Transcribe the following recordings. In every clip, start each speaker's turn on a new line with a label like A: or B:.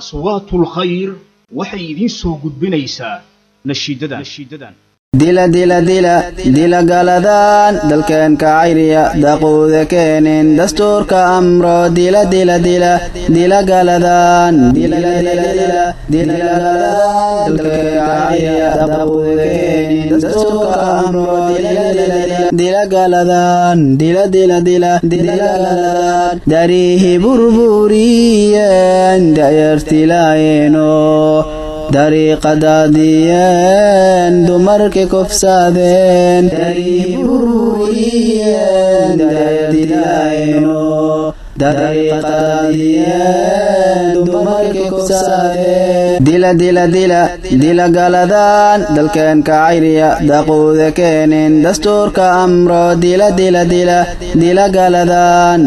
A: aswaatul khayr waxay idiin soo gudbinaysaa nashiidadan
B: dila dila dila dila galadaan dalkeenka cayriya daquuda keenin dastuurka amro dila dila dila dila galadaan dila galadaan dila dila dila dila galadaan dariihi burburiyeen dayartilaayeeno dariiqadaadiyeen dumarkii kufsadeen dila dila dila dila galadaan dalkeenka cayriya daquuda keenin. Dastuurka amro dila dila dila dila galadaan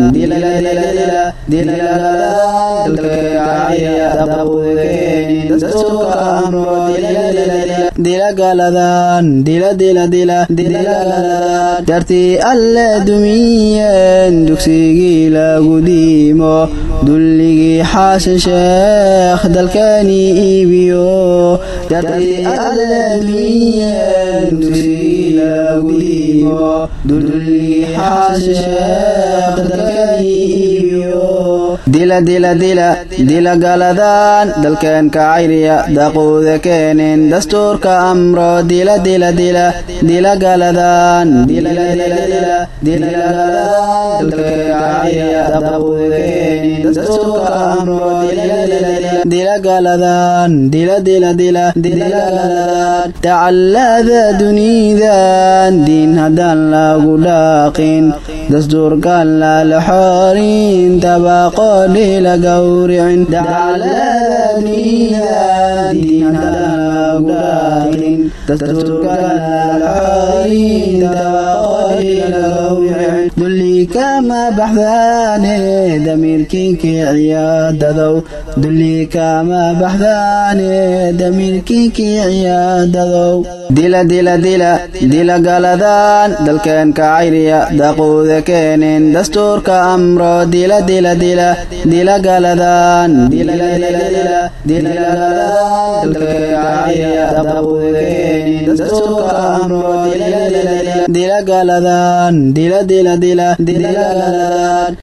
B: dartii alle dumiyeen dugsigii lagu diimo dulligii xaasan sheekh dalkeeni iibiyo dulligii xaasan sheekh iibiyo dila dila dila dila galadaan dalkeenka cayriya daquuda keenin dastuurka amro. Dila dila dila galadaan dila galadaan dila dila dila dila galadaan tacallada dunidan diin haddaan lagu dhaaqin dastuurkan lala kama baxdaane damiirkiinkii ciyaadadow dulli kama baxdaane damiirkiinkii ciyaadadow dila dila dila dila galadaan dalkeenka cayriya daquuda keenin dastuurka amro. Dila dila dila dila galadaan dila galadaan dila dila dila dila galadaan